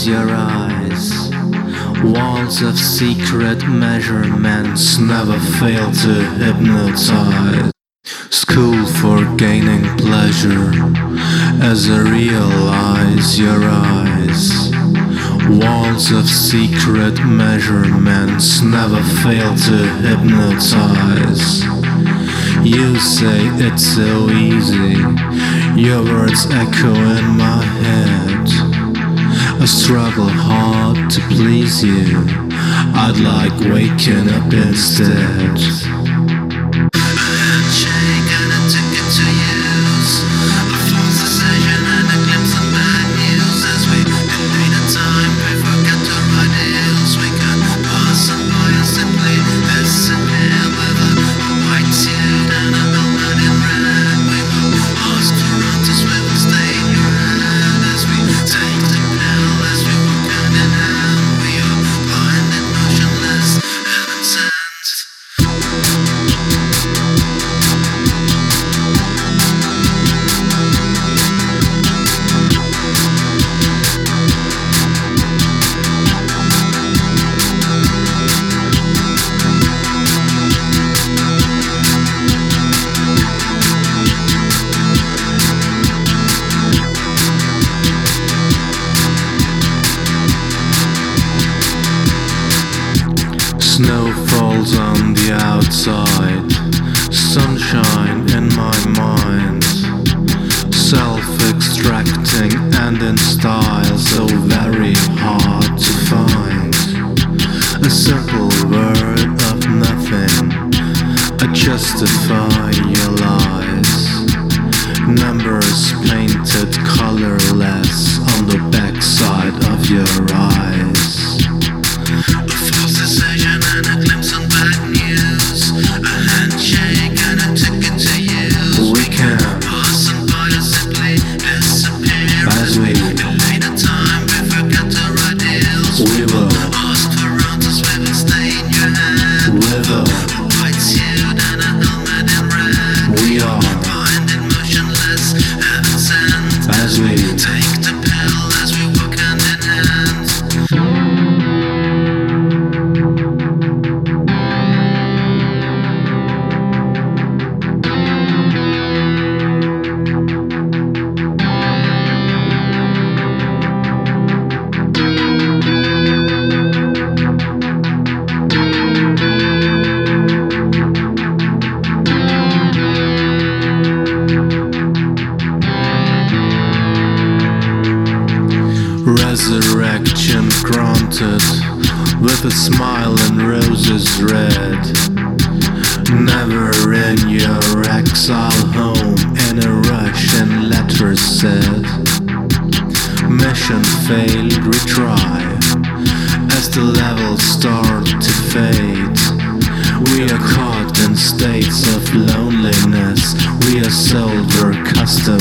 eyes, your eyes. Walls of secret measurements never fail to hypnotize. School for gaining pleasure as I realize your eyes. Walls of secret measurements never fail to hypnotize. You say it's so easy, your words echo in my head. I struggle hard to please you, I'd like waking up instead. Outside, with a smile and roses red. Never in your exile home in a Russian letter said. Mission failed, retry as the levels start to fade. We are caught in states of loneliness. We are sold or custom